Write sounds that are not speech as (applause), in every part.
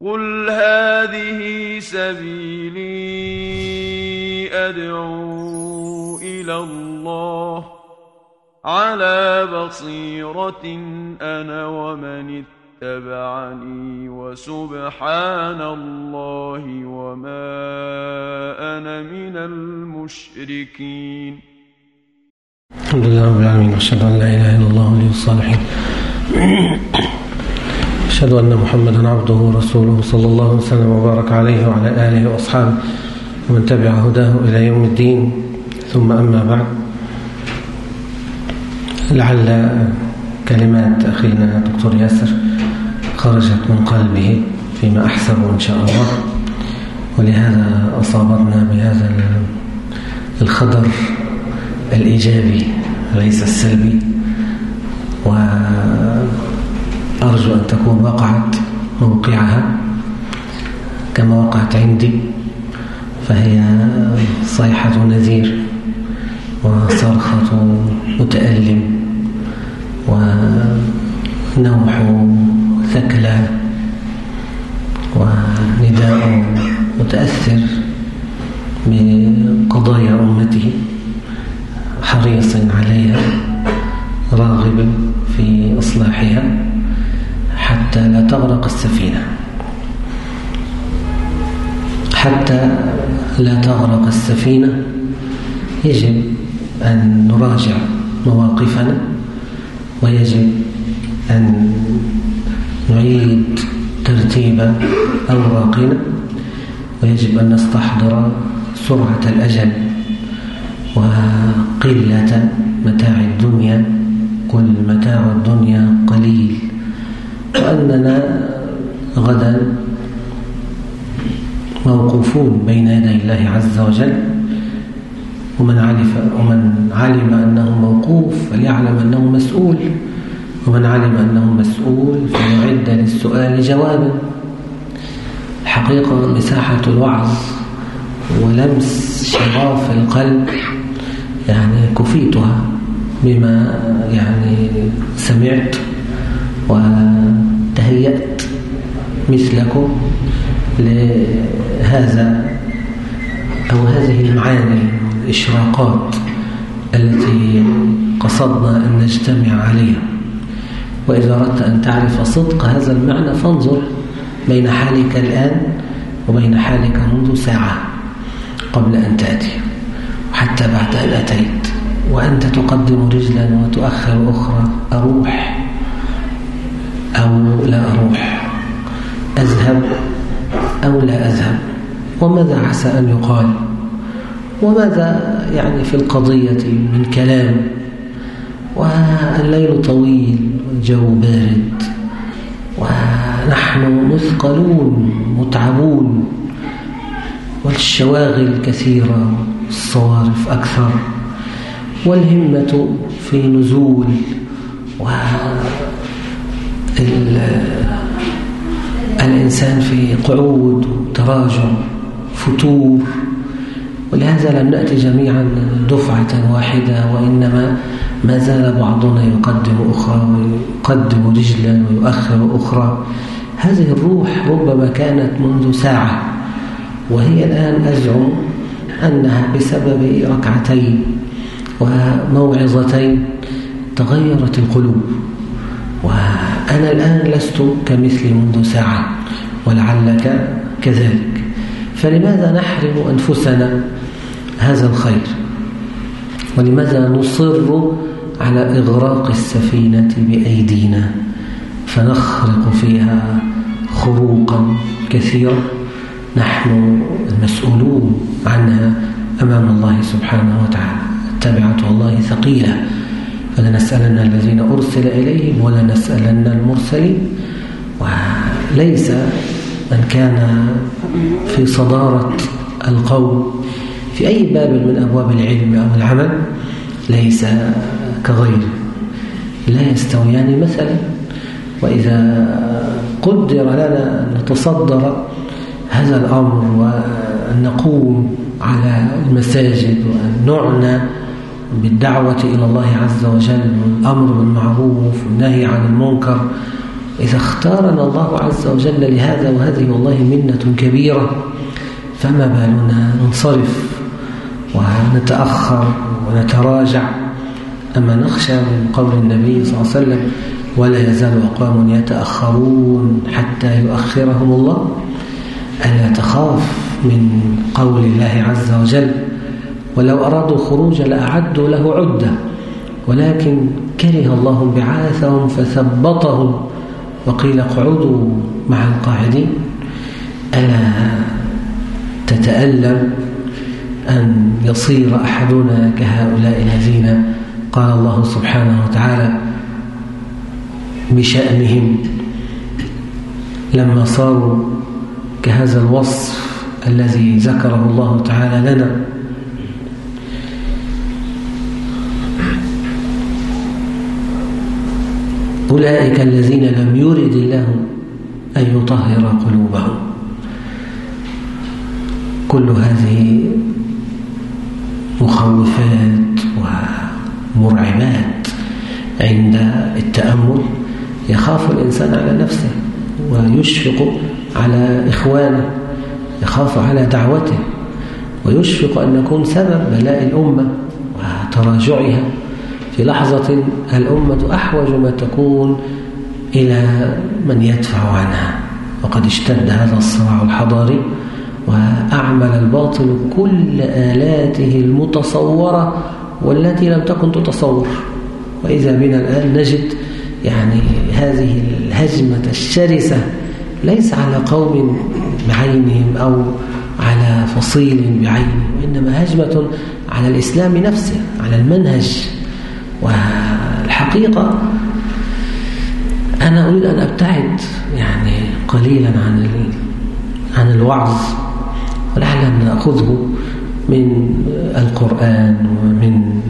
قل هذه سبيلي أدعو إلى الله على بصيرة أنا ومن اتبعني وسبحان الله وما أنا من المشركين. الحمد لله رب العالمين وأشهد أن لا إله إلا الله ولي الصالحين. أشهد أن محمدا عبده ورسوله صلى الله وسلم وبارك عليه وعلى آله وأصحابه ومن تبع هداه إلى يوم الدين. ثم أما بعد. لعل كلمات أخينا دكتور ياسر خرجت من قلبه فيما أحسب إن شاء الله. ولهذا أصابتنا بهذا الخضر الإيجابي ليس السلبي. و أرجو أن تكون وقعت موقعها كما وقعت عندي فهي صيحة نذير وصرخة متألم ونوح ثكلى ونداء متأثر بقضايا أمته حريص عليها راغب في إصلاحها. حتى لا تغرق السفينة. حتى لا تغرق السفينة يجب أن نراجع مواقفنا ويجب أن نعيد ترتيب أوراقنا ويجب أن نستحضر سرعة الأجل وقلة متاع الدنيا قل متاع الدنيا قليل. وأننا غدا موقوفون بين يدي الله عز وجل ومن علم, ومن علم أنه موقوف فليعلم أنه مسؤول ومن علم أنه مسؤول فليعد للسؤال جوابا. حقيقة مساحة الوعظ ولمس شغاف القلب يعني كفيتها بما يعني سمعت. وتهيأت مثلكم لهذا أو هذه المعاني الإشراقات التي قصدنا أن نجتمع عليها. وإذا أردت أن تعرف صدق هذا المعنى فانظر بين حالك الآن وبين حالك منذ ساعة قبل أن تأتي وحتى بعد أن أتيت. وأنت تقدم رجلا وتؤخر أخرى أروح أو لا أروح؟ أذهب أو لا أذهب؟ وماذا عسى أن يقال؟ وماذا يعني في القضية من كلام؟ والليل طويل والجو بارد ونحن مثقلون متعبون والشواغل كثيرة الصوارف أكثر والهمة في نزول الإنسان في قعود وتراجع فتور. ولهذا لم نأتي جميعا دفعة واحدة وإنما ما زال بعضنا يقدم أخرى ويقدم رجلا ويؤخر أخرى. هذه الروح ربما كانت منذ ساعة وهي الآن أزعم أنها بسبب ركعتين وموعظتين تغيرت القلوب. وأنا الآن لست كمثلي منذ ساعة ولعلك كذلك. فلماذا نحرم أنفسنا هذا الخير؟ ولماذا نصر على إغراق السفينة بأيدينا؟ فنخرق فيها خروقا كثيرا نحن المسؤولون عنها أمام الله سبحانه وتعالى. التبعة الله ثقيلة. فلنسألن الذين أرسل إليهم ولنسألن المرسلين. وليس من كان في صدارة القول في أي باب من أبواب العلم أو العمل ليس كغيره لا يستويان مثلا. وإذا قدر لنا أن نتصدر هذا الأمر وأن نقوم على المساجد وأن نعنى بالدعوة إلى الله عز وجل والأمر بالمعروف والنهي عن المنكر. إذا اختارنا الله عز وجل لهذا وهذه والله منة كبيرة فما بالنا؟ ننصرف ونتأخر ونتراجع. أما نخشى من قول النبي صلى الله عليه وسلم ولا يزال أقوام يتأخرون حتى يؤخرهم الله. ألا تخاف من قول الله عز وجل؟ ولو أرادوا الخروج لأعدوا له عدة. ولكن كره الله بعاثهم فثبطهم وقيل اقعدوا مع القاعدين. ألا تتألم أن يصير أحدنا كهؤلاء الذين؟ قال الله سبحانه وتعالى بشأنهم لما صاروا كهذا الوصف الذي ذكره الله تعالى لنا. أولئك الذين لم يرد الله أن يطهر قلوبهم. كل هذه مخوفات ومرعبات عند التأمل يخاف الإنسان على نفسه ويشفق على إخوانه يخاف على دعوته ويشفق أن نكون سبب بلاء الأمة وتراجعها. في لحظة الأمة أحوج ما تكون إلى من يدفع عنها. وقد اشتد هذا الصراع الحضاري وأعمل الباطل كل آلاته المتصورة والتي لم تكن تتصور. وإذا بنا الآن نجد يعني هذه الهجمة الشرسة ليس على قوم بعينهم أو على فصيل بعينه وإنما هجمة على الإسلام نفسه على المنهج. والحقيقة أنا أريد أن أبتعد يعني قليلا عن عن الوعظ ولعل نأخذه من القرآن ومن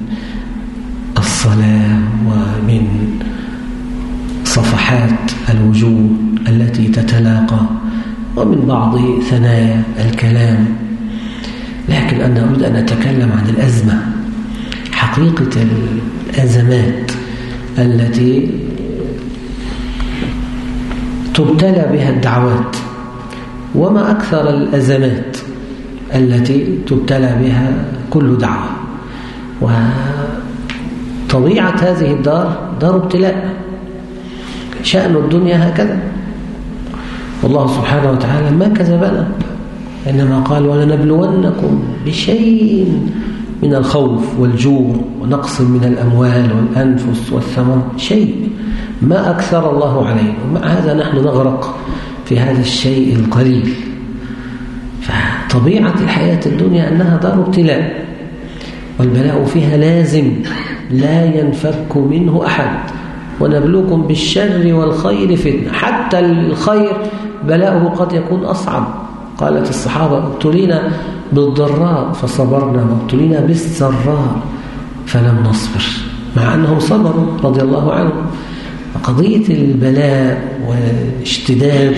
الصلاة ومن صفحات الوجود التي تتلاقى ومن بعض ثنايا الكلام. لكن أنا أريد أن أتكلم عن الأزمة حقيقة الأزمات التي تبتلى بها الدعوات وما أكثر الأزمات التي تبتلى بها كل دعوة. وطبيعة هذه الدار دار ابتلاء. شأن الدنيا هكذا. والله سبحانه وتعالى ما كذبنا. إنما قال ولنبلونكم بشيء من الخوف والجوع ونقص من الأموال والأنفس والثمر شيء ما أكثر الله عليه. ومع هذا نحن نغرق في هذا الشيء القليل. فطبيعة الحياة الدنيا أنها دار ابتلاء والبلاء فيها لازم لا ينفك منه أحد. ونبلوكم بالشر والخير فتنة. حتى الخير بلاؤه قد يكون أصعب. قالت الصحابة ابتلينا بالضراء فصبرنا وابتلينا بالسراء فلم نصبر مع أنهم صبروا رضي الله عنهم. قضية البلاء واشتداد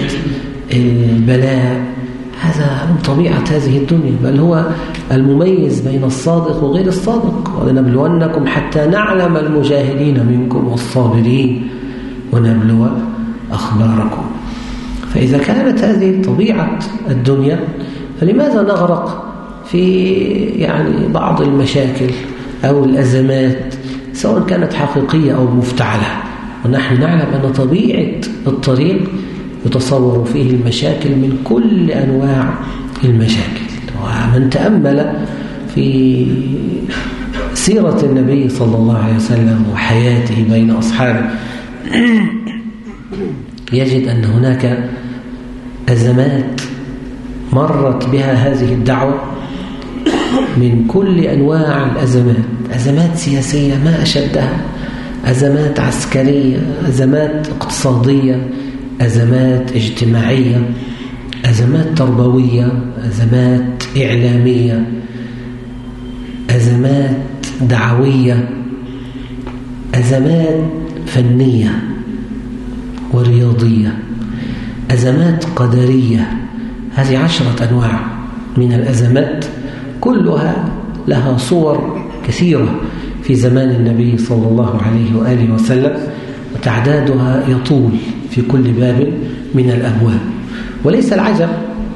البلاء هذا من طبيعة هذه الدنيا بل هو المميز بين الصادق وغير الصادق. ولنبلونكم حتى نعلم المجاهدين منكم والصابرين ونبلو أخباركم. فإذا كانت هذه طبيعة الدنيا فلماذا نغرق في يعني بعض المشاكل أو الأزمات سواء كانت حقيقية أو مفتعلة؟ ونحن نعلم أن طبيعة الطريق يتصور فيه المشاكل من كل أنواع المشاكل. ومن تأمل في سيرة النبي صلى الله عليه وسلم وحياته بين أصحابه يجد أن هناك أزمات مرت بها هذه الدعوة من كل أنواع الأزمات. أزمات سياسية ما أشدها. أزمات عسكرية أزمات اقتصادية أزمات اجتماعية أزمات تربوية أزمات إعلامية أزمات دعوية أزمات فنية ورياضية أزمات قدرية. هذه عشرة أنواع من الأزمات كلها لها صور كثيرة في زمان النبي صلى الله عليه وآله وسلم وتعدادها يطول في كل باب من الأبواب. وليس العجب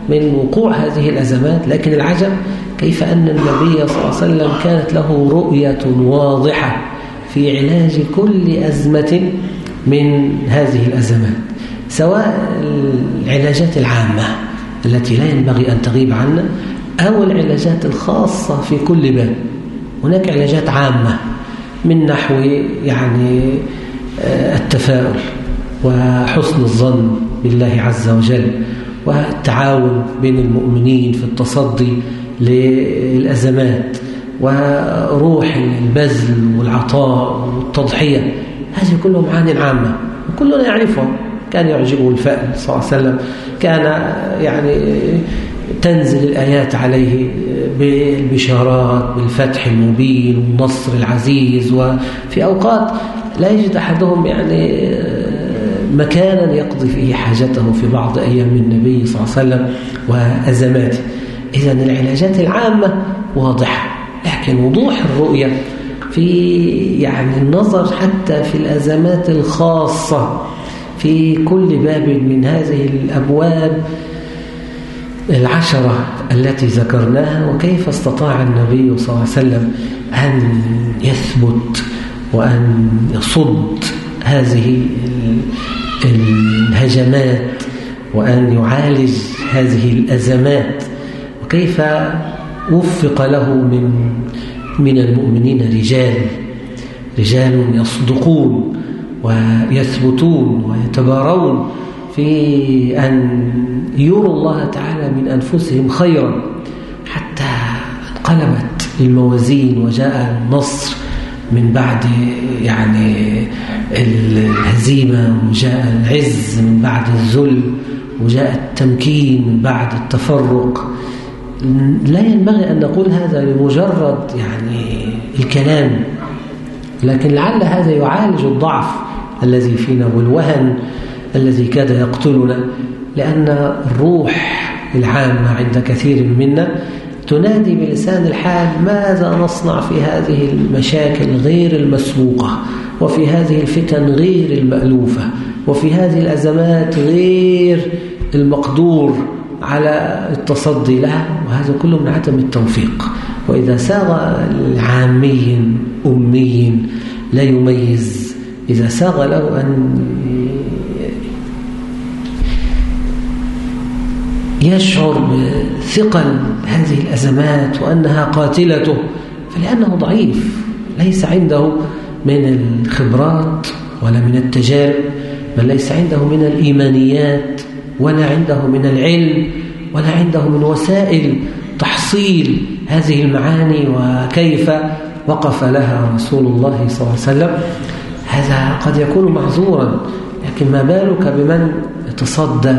من وقوع هذه الأزمات لكن العجب كيف أن النبي صلى الله عليه وسلم كانت له رؤية واضحة في علاج كل أزمة من هذه الأزمات سواء العلاجات العامة التي لا ينبغي أن تغيب عنا أو العلاجات الخاصة في كل باب. هناك علاجات عامة من نحو يعني آه، التفاؤل وحسن الظن بالله عز وجل والتعاون بين المؤمنين في التصدي للأزمات وروح البذل والعطاء والتضحية. هذه كلها معاني عامة وكلنا يعرفها كان يعجبه الفأل صلى الله عليه وسلم. كان يعني تنزل الآيات عليه بالبشارات بالفتح المبين والنصر العزيز وفي أوقات لا يجد أحدهم يعني مكانا يقضي فيه حاجته في بعض أيام النبي صلى الله عليه وسلم وأزماته. إذا العلاجات العامة واضحة لكن وضوح الرؤية في يعني النظر حتى في الأزمات الخاصة في كل باب من هذه الأبواب العشرة التي ذكرناها وكيف استطاع النبي صلى الله عليه وسلم أن يثبت وأن يصد هذه الهجمات وأن يعالج هذه الأزمات؟ وكيف وفق له من من المؤمنين رجال رجال يصدقون ويثبتون ويتبارون في أن يروا الله تعالى من أنفسهم خيرا. حتى انقلبت الموازين وجاء النصر من بعد يعني الهزيمة وجاء العز من بعد الذل وجاء التمكين من بعد التفرق. لا ينبغي أن نقول هذا لمجرد يعني الكلام لكن لعل هذا يعالج الضعف. الذي فينا والوهن الذي كاد يقتلنا لأن الروح العامة عند كثير منا تنادي بلسان الحال ماذا نصنع في هذه المشاكل غير المسبوقة وفي هذه الفتن غير المألوفة؟ وفي هذه الأزمات غير المقدور على التصدي لها؟ وهذا كله من عدم التوفيق. وإذا ساغ العامي أمي لا يميز إذا ساغ له أن يشعر بثقل هذه الأزمات وأنها قاتلته فلأنه ضعيف ليس عنده من الخبرات ولا من التجارب بل ليس عنده من الإيمانيات ولا عنده من العلم ولا عنده من وسائل تحصيل هذه المعاني وكيف وقف لها رسول الله صلى الله عليه وسلم. هذا قد يكون معذورا لكن ما بالك بمن يتصدى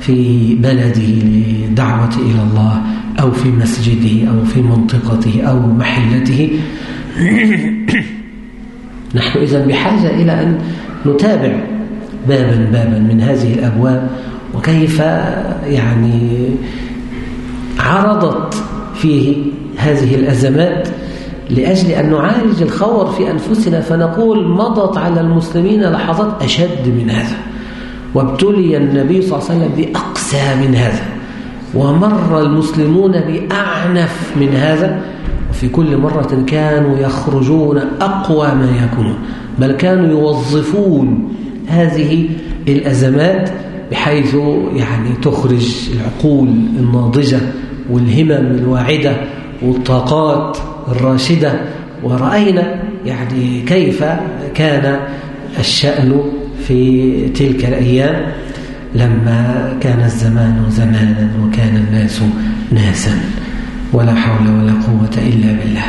في بلده لدعوة إلى الله أو في مسجده أو في منطقته أو محلته؟ (coughs) نحن إذا بحاجة إلى أن نتابع بابا بابا من هذه الأبواب وكيف يعني عرضت فيه هذه الأزمات لأجل أن نعالج الخور في أنفسنا فنقول مضت على المسلمين لحظات أشد من هذا. وابتلي النبي صلى الله عليه وسلم بأقسى من هذا ومر المسلمون بأعنف من هذا. وفي كل مرة كانوا يخرجون أقوى ما يكونون بل كانوا يوظفون هذه الأزمات بحيث يعني تخرج العقول الناضجة والهمم الواعدة والطاقات. الراشدة ورأينا يعني كيف كان الشأن في تلك الأيام لما كان الزمان زمانا وكان الناس ناسا. ولا حول ولا قوة إلا بالله.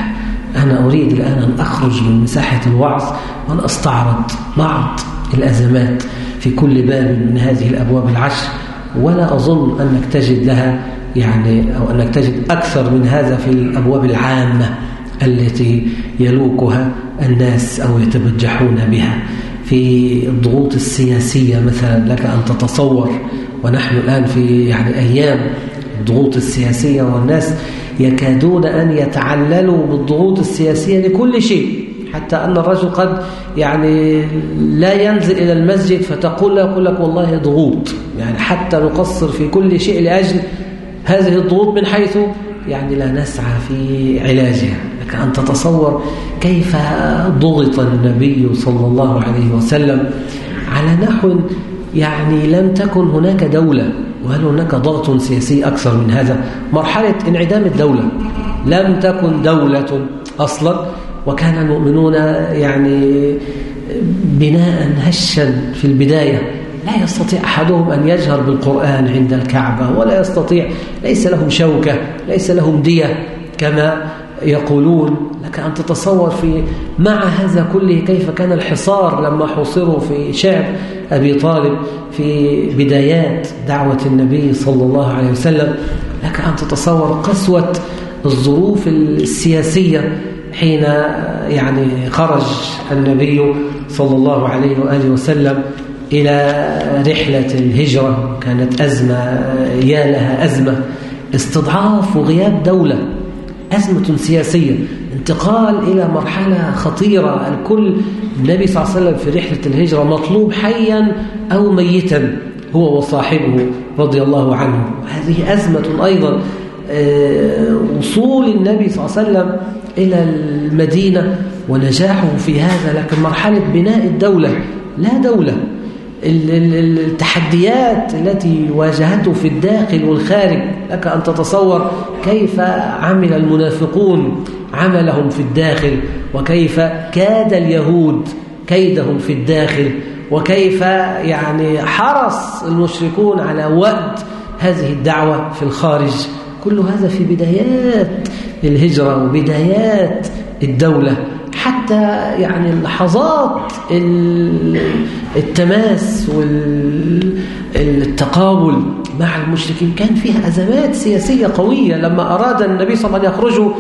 أنا أريد الآن أن أخرج من مساحة الوعظ وأن أستعرض بعض الأزمات في كل باب من هذه الأبواب العشر ولا أظن أنك تجد لها يعني أو أنك تجد أكثر من هذا في الأبواب العامة التي يلوكها الناس أو يتبجحون بها. في الضغوط السياسية مثلا لك أن تتصور ونحن الآن في يعني أيام الضغوط السياسية والناس يكادون أن يتعللوا بالضغوط السياسية لكل شيء حتى أن الرجل قد يعني لا ينزل إلى المسجد فتقول له يقول لك والله ضغوط يعني حتى نقصر في كل شيء لأجل هذه الضغوط من حيث يعني لا نسعى في علاجها لك أن تتصور كيف ضغط النبي صلى الله عليه وسلم على نحو يعني لم تكن هناك دولة وهل هناك ضغط سياسي أكثر من هذا؟ مرحلة انعدام الدولة لم تكن دولة أصلا وكان المؤمنون يعني بناء هشا في البداية. لا يستطيع أحدهم أن يجهر بالقرآن عند الكعبة ولا يستطيع. ليس لهم شوكة ليس لهم دية كما يقولون. لك أن تتصور في مع هذا كله كيف كان الحصار لما حصروا في شعب أبي طالب في بدايات دعوة النبي صلى الله عليه وسلم. لك أن تتصور قسوة الظروف السياسية حين يعني خرج النبي صلى الله عليه وآله وسلم. إلى رحلة الهجرة كانت أزمة يا لها أزمة. استضعاف وغياب دولة أزمة سياسية انتقال إلى مرحلة خطيرة. الكل النبي صلى الله عليه وسلم في رحلة الهجرة مطلوب حيا أو ميتا هو وصاحبه رضي الله عنه. هذه أزمة أيضا آه، وصول النبي صلى الله عليه وسلم إلى المدينة ونجاحه في هذا. لكن مرحلة بناء الدولة لا دولة التحديات التي واجهته في الداخل والخارج. لك أن تتصور كيف عمل المنافقون عملهم في الداخل وكيف كاد اليهود كيدهم في الداخل وكيف يعني حرص المشركون على وقت هذه الدعوة في الخارج. كل هذا في بدايات الهجرة وبدايات الدولة. حتى يعني لحظات التماس والتقابل مع المشركين. كان فيها أزمات سياسية قوية. لما أراد النبي صلى الله عليه وسلم يخرجوا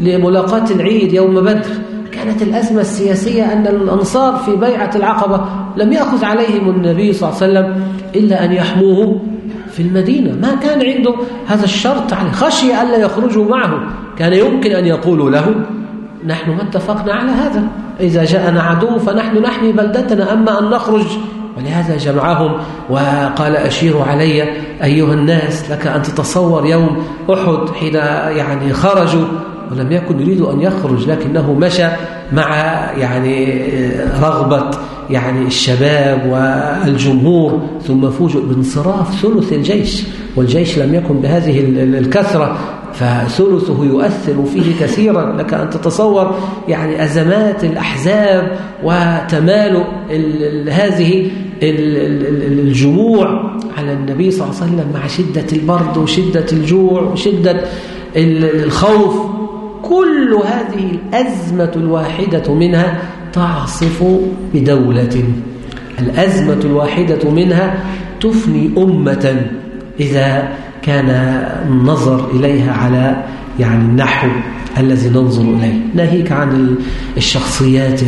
لملاقاة العيد يوم بدر كانت الأزمة السياسية أن الأنصار في بيعة العقبة لم يأخذ عليهم النبي صلى الله عليه وسلم إلا أن يحموه في المدينة. ما كان عنده هذا الشرط عليه. خشي ألا يخرجوا معه. كان يمكن أن يقولوا له نحن ما اتفقنا على هذا. إذا جاءنا عدو فنحن نحمي بلدتنا أما أن نخرج. ولهذا جمعهم وقال أشيروا علي أيها الناس لك أن تتصور يوم أحد حين يعني خرجوا. ولم يكن يريد أن يخرج لكنه مشى مع يعني رغبة. يعني الشباب والجمهور ثم فوجئ بانصراف ثلث الجيش والجيش لم يكن بهذه الكثرة فثلثه يؤثر فيه كثيرا. لك أن تتصور يعني أزمات الأحزاب وتمالؤ هذه الجموع على النبي صلى الله عليه وسلم مع شدة البرد وشدة الجوع وشدة الخوف. كل هذه الأزمة الواحدة منها تعصف بدولة. الأزمة الواحدة منها تفني أمة إذا كان النظر إليها على يعني النحو الذي ننظر إليه. ناهيك عن الشخصيات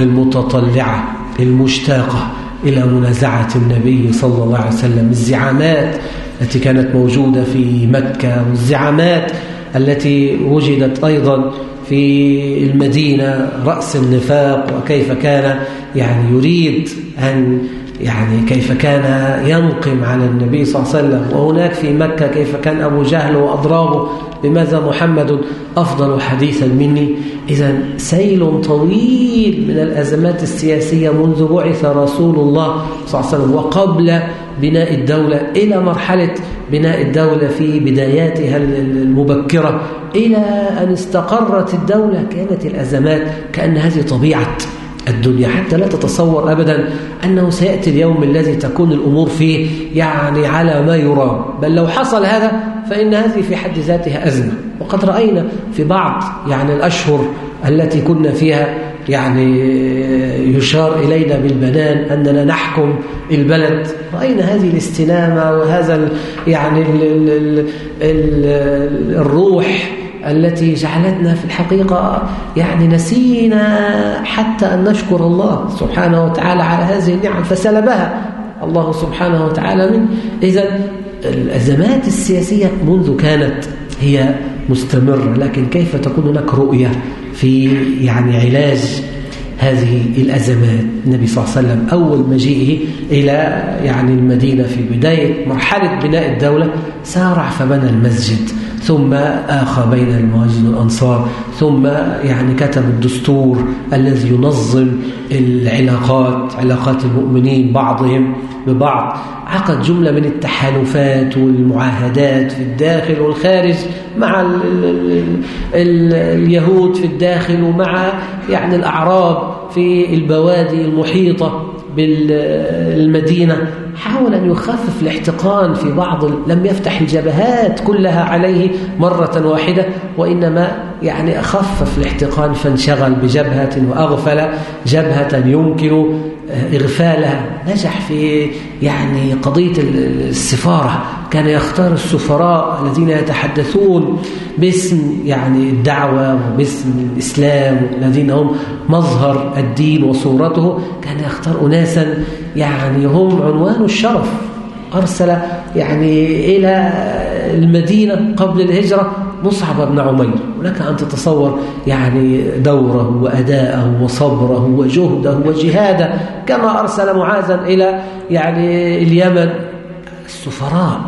المتطلعة المشتاقة إلى منازعة النبي صلى الله عليه وسلم. الزعامات التي كانت موجودة في مكة والزعامات التي وجدت أيضا في المدينة رأس النفاق وكيف كان يعني يريد أن يعني كيف كان ينقم على النبي صلى الله عليه وسلم. وهناك في مكة كيف كان أبو جهل وأضرابه بماذا محمد أفضل حديثا مني؟ إذا سيل طويل من الأزمات السياسية منذ بعث رسول الله صلى الله عليه وسلم وقبل بناء الدولة إلى مرحلة بناء الدولة في بداياتها المبكرة إلى أن استقرت الدولة كانت الأزمات كأن هذه طبيعة الدنيا. حتى لا تتصور أبدا أنه سيأتي اليوم الذي تكون الأمور فيه يعني على ما يرام. بل لو حصل هذا فإن هذه في حد ذاتها أزمة. وقد رأينا في بعض يعني الأشهر التي كنا فيها يعني يشار إلينا بالبنان أننا نحكم البلد. رأينا هذه الاستنامة وهذا يعني ال ال ال الروح التي جعلتنا في الحقيقة يعني نسينا حتى أن نشكر الله سبحانه وتعالى على هذه النعم فسلبها. الله سبحانه وتعالى منه. إذا الأزمات السياسية منذ كانت هي مستمرة لكن كيف تكون هناك رؤية في يعني علاج هذه الأزمات؟ النبي صلى الله عليه وسلم أول مجيئه إلى يعني المدينة في بداية مرحلة بناء الدولة سارع فبنى المسجد ثم آخى بين المهاجرين والأنصار ثم يعني كتب الدستور الذي ينظم العلاقات علاقات المؤمنين بعضهم ببعض. عقد جملة من التحالفات والمعاهدات في الداخل والخارج مع ال ال ال اليهود في الداخل ومع يعني الأعراب في البوادي المحيطة بالمدينة. حاول أن يخفف الاحتقان في بعض لم يفتح الجبهات كلها عليه مرة واحدة وإنما يعني خفف الاحتقان فانشغل بجبهة وأغفل جبهة يمكن إغفالها. نجح في يعني قضية السفارة كان يختار السفراء الذين يتحدثون باسم يعني الدعوة وباسم الإسلام الذين هم مظهر الدين وصورته كان يختار أناسا يعني هم عنوان الشرف. أرسل يعني إلى المدينة قبل الهجرة مصعب بن عمير ولك أن تتصور يعني دوره وأداءه وصبره وجهده وجهاده كما أرسل معاذا إلى يعني اليمن. السفراء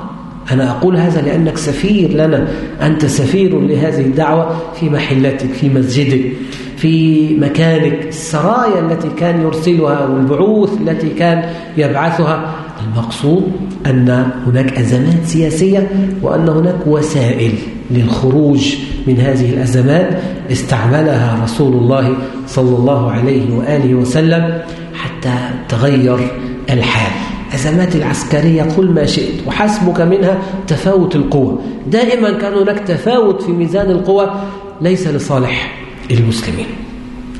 أنا أقول هذا لأنك سفير لنا أنت سفير لهذه الدعوة في محلتك في مسجدك. في مكانك السرايا التي كان يرسلها والبعوث التي كان يبعثها. المقصود أن هناك أزمات سياسية وأن هناك وسائل للخروج من هذه الأزمات استعملها رسول الله صلى الله عليه وآله وسلم حتى تغير الحال. أزمات العسكرية كل ما شئت وحسبك منها تفاوت القوى دائما كان هناك تفاوت في ميزان القوى ليس لصالح. المسلمين.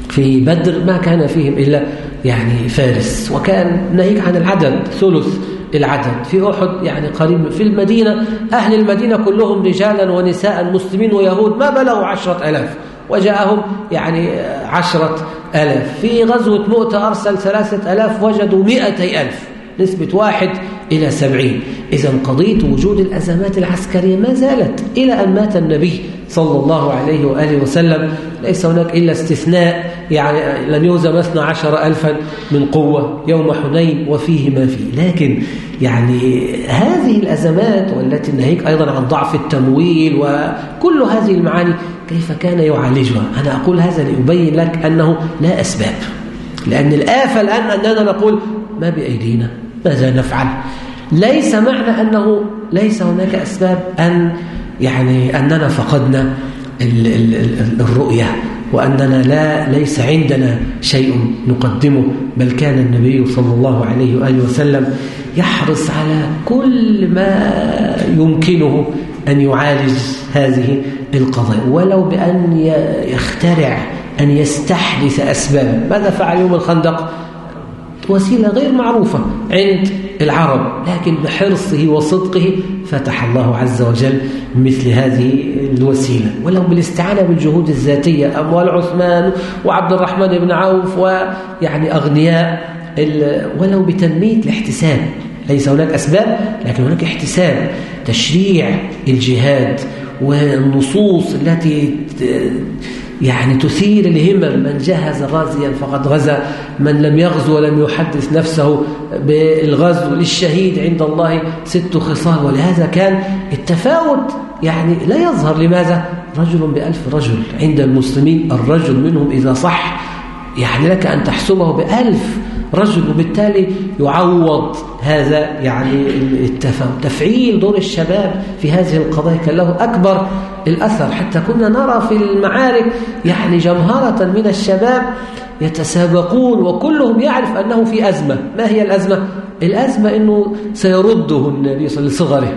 في بدر ما كان فيهم إلا يعني فارس وكان ناهيك عن العدد ثلث العدد. في أحد يعني قريب في المدينة أهل المدينة كلهم رجالا ونساء مسلمين ويهود ما بلغوا عشرة ألاف وجاءهم يعني عشرة ألاف. في غزوة مؤتة أرسل ثلاثة ألاف وجدوا مئتي ألف نسبة واحد إلى سبعين. إذا قضية وجود الأزمات العسكرية ما زالت إلى أن مات النبي صلى الله عليه وآله وسلم. ليس هناك إلا استثناء يعني لن يهزم اثنا عشر ألفا من قوة يوم حنين وفيه ما فيه. لكن يعني هذه الأزمات والتي ناهيك أيضا عن ضعف التمويل وكل هذه المعاني كيف كان يعالجها؟ أنا أقول هذا لأبين لك أنه لا أسباب. لأن الآفة الآن أننا نقول ما بأيدينا ماذا نفعل؟ ليس معنى أنه ليس هناك أسباب أن يعني أننا فقدنا الرؤية وأننا لا ليس عندنا شيء نقدمه بل كان النبي صلى الله عليه وآله وسلم يحرص على كل ما يمكنه أن يعالج هذه القضايا. ولو بأن يخترع أن يستحدث أسبابا. ماذا فعل يوم الخندق؟ وسيلة غير معروفة عند العرب لكن بحرصه وصدقه فتح الله عز وجل مثل هذه الوسيلة. ولو بالاستعانة بالجهود الذاتية أموال عثمان وعبد الرحمن بن عوف ويعني أغنياء ولو بتنمية الاحتساب. ليس هناك أسباب لكن هناك احتساب تشريع الجهاد والنصوص التي يعني تثير الهمم من جهز غازيا فقد غزا من لم يغزو ولم يحدث نفسه بالغزو للشهيد عند الله ست خصال. ولهذا كان التفاوت يعني لا يظهر. لماذا؟ رجل بألف رجل عند المسلمين الرجل منهم إذا صح يعني لك أن تحسبه بألف رجل وبالتالي يعوض هذا يعني التفاهم تفعيل دور الشباب في هذه القضايا. كان له أكبر الأثر. حتى كنا نرى في المعارك يعني جمهرة من الشباب يتسابقون وكلهم يعرف أنه في أزمة. ما هي الأزمة؟ الأزمة أنه سيرده النبي صلى الله عليه وسلم لصغره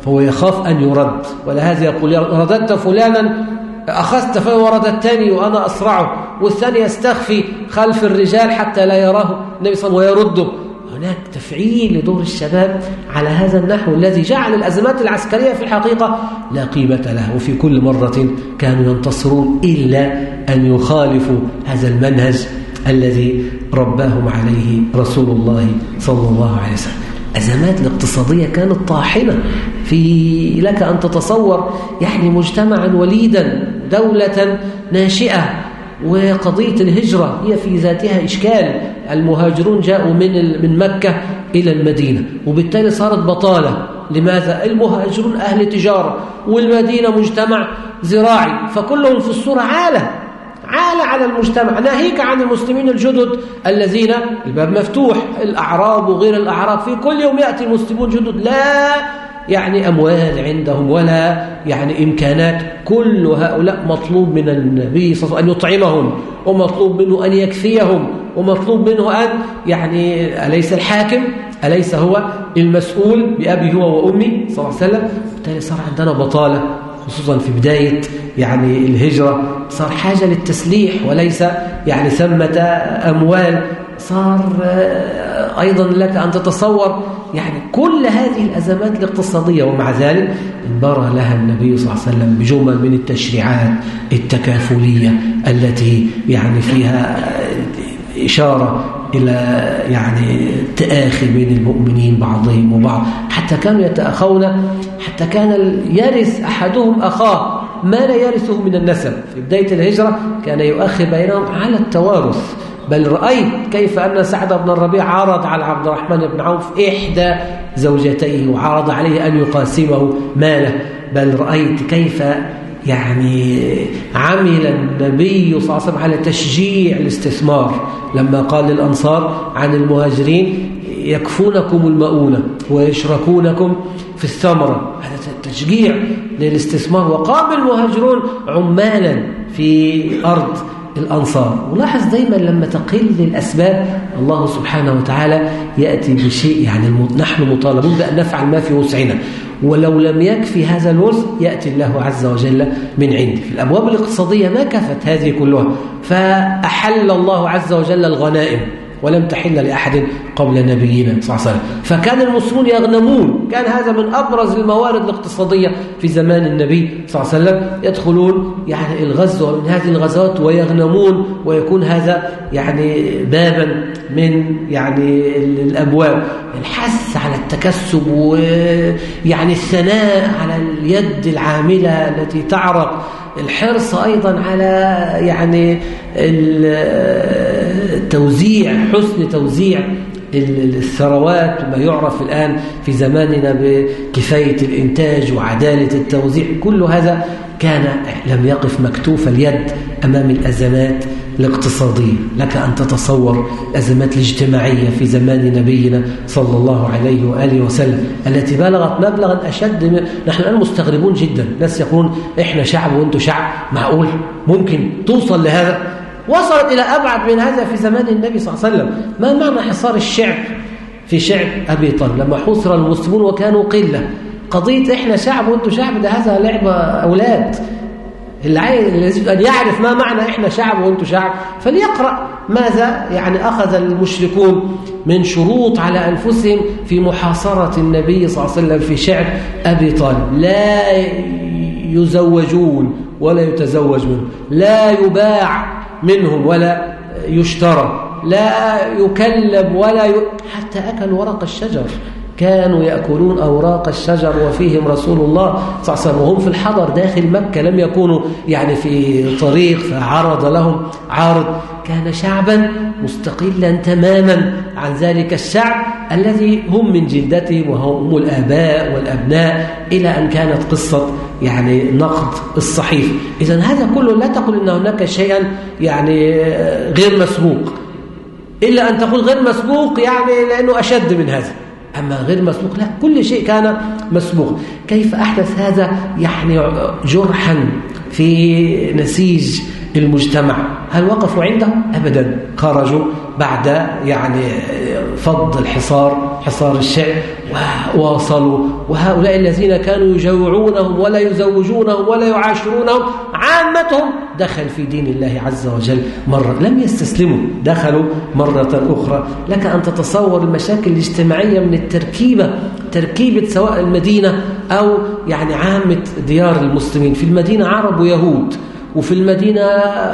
فهو يخاف أن يرد. ولهذا يقول رددت فلانا أخذت فهو رددتني وأنا أسرعه والثاني يستخفي خلف الرجال حتى لا يراه. النبي صلى الله عليه وسلم ويرده. هناك تفعيل لدور الشباب على هذا النحو الذي جعل الأزمات العسكرية في الحقيقة لا قيمة لها وفي كل مرة كانوا ينتصرون إلا أن يخالفوا هذا المنهج الذي رباهم عليه رسول الله صلى الله عليه وسلم. أزمات الاقتصادية كانت طاحنة. في لك أن تتصور يعني مجتمعا وليدا دولة ناشئة وقضية الهجرة هي في ذاتها إشكال. المهاجرون جاءوا من من مكة إلى المدينة وبالتالي صارت بطالة. لماذا؟ المهاجرون أهل تجارة والمدينة مجتمع زراعي فكلهم في الصورة عالة. عالة على المجتمع ناهيك عن المسلمين الجدد الذين الباب مفتوح الأعراب وغير الأعراب في كل يوم يأتي مسلمون جدد لا يعني أموال عندهم ولا يعني إمكانات كل هؤلاء مطلوب من النبي صلى الله عليه وسلم أن يطعمهم ومطلوب منه أن يكفيهم ومطلوب منه أن يعني أليس الحاكم؟ أليس هو المسؤول بأبي هو وأمي صلى الله عليه وسلم؟ بالتالي صار عندنا بطالة. خصوصا في بداية يعني الهجرة صار حاجة للتسليح وليس يعني ثمة أموال. صار أيضا لك أن تتصور يعني كل هذه الأزمات الاقتصادية. ومع ذلك انبرى لها النبي صلى الله عليه وسلم بجمل من التشريعات التكافلية التي يعني فيها إشارة إلى يعني تآخي بين المؤمنين بعضهم وبعض. حتى كانوا يتأخون حتى كان يرث أحدهم أخاه. ما لا يرثه من النسب. في بداية الهجرة كان يؤخي بينهم على التوارث. بل رأيت كيف أن سعد بن الربيع عرض على عبد الرحمن بن عوف إحدى زوجتيه وعرض عليه أن يقاسمه ماله. بل رأيت كيف يعني عمل النبي صلى الله عليه وسلم على تشجيع الاستثمار. لما قال للأنصار عن المهاجرين يكفونكم المؤونة ويشركونكم في الثمرة. هذا تشجيع للاستثمار. وقام المهاجرون عمالا في أرض الأنصار. ولاحظ دايما لما تقل الأسباب الله سبحانه وتعالى يأتي بشيء يعني نحن مطالبون بأن نفعل ما في وسعنا. ولو لم يكفي هذا الوسع يأتي الله عز وجل من عنده. في الأبواب الاقتصادية ما كفت هذه كلها فأحل الله عز وجل الغنائم. ولم تحل لأحد قبل نبينا صلى الله عليه وسلم. فكان المسلمون يغنمون. كان هذا من أبرز الموارد الاقتصادية في زمان النبي صلى الله عليه وسلم. يدخلون يعني الغزو من هذه الغزوات ويغنمون ويكون هذا يعني بابا من يعني الأبواب. الحث على التكسب ويعني الثناء على اليد العاملة التي تعرق. الحرص أيضا على يعني التوزيع حسن توزيع الثروات ما يعرف الآن في زماننا بكفاية الإنتاج وعدالة التوزيع. كل هذا كان لم يقف مكتوف اليد أمام الأزمات الاقتصادية. لك أن تتصور الأزمات الاجتماعية في زمان نبينا صلى الله عليه وآله وسلم التي بلغت مبلغا أشد من نحن الآن مستغربون جدا. ناس يقولون إحنا شعب وأنتم شعب معقول؟ ممكن توصل لهذا؟ وصلت إلى أبعد من هذا في زمان النبي صلى الله عليه وسلم. ما معنى حصار الشعب في شعب أبي طالب؟ لما حصر المسلمون وكانوا قلة. قضية إحنا شعب وأنتم شعب ده هذا لعبة أولاد. اللي عايز أن يعرف ما معنى إحنا شعب وأنتم شعب فليقرأ ماذا يعني أخذ المشركون من شروط على أنفسهم في محاصرة النبي صلى الله عليه وسلم في شعب أبي طالب. لا يزوجون ولا يتزوج منهم لا يباع منهم ولا يشترى لا يكلم ولا ي... حتى أكلوا ورق الشجر. كانوا يأكلون أوراق الشجر وفيهم رسول الله صلى الله عليه وسلم وهم في الحضر داخل مكة لم يكونوا يعني في طريق فعرض لهم عارض كان شعبا مستقلا تماما عن ذلك الشعب الذي هم من جلدتهم وهم الآباء والأبناء إلى أن كانت قصة يعني نقد الصحيف إذا هذا كله لا تقول أن هناك شيئا يعني غير مسبوق. إلا أن تقول غير مسبوق يعني لأنه أشد من هذا. أما غير مسبوق لا كل شيء كان مسبوق. كيف أحدث هذا؟ يعني جرحا في نسيج المجتمع. هل وقفوا عنده؟ أبدا. خرجوا. بعد يعني فض الحصار حصار الشعب وواصلوا. وهؤلاء الذين كانوا يجوعونهم ولا يزوجونهم ولا يعاشرونهم عامتهم دخل في دين الله عز وجل مرة. لم يستسلموا دخلوا مرة أخرى. لك أن تتصور المشاكل الاجتماعية من التركيبة تركيبة سواء المدينة أو يعني عامة ديار المسلمين. في المدينة عرب ويهود وفي المدينة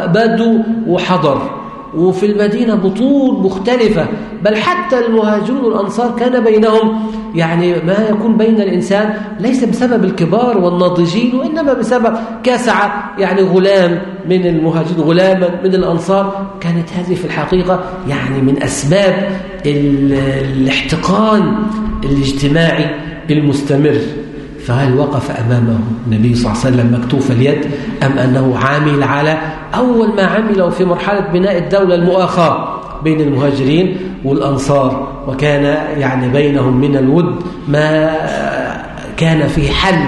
بدو وحضر. وفي المدينة بطول مختلفة بل حتى المهاجرون والأنصار كان بينهم. يعني ما يكون بين الإنسان ليس بسبب الكبار والناضجين وإنما بسبب كاسع يعني غلام من المهاجرين غلاما من الأنصار. كانت هذه في الحقيقة يعني من أسباب الاحتقان الاجتماعي المستمر. فهل وقف أمامه النبي صلى الله عليه وسلم مكتوف اليد أم أنه عامل على أول ما عمله في مرحلة بناء الدولة المؤاخاة بين المهاجرين والأنصار وكان يعني بينهم من الود ما كان في حل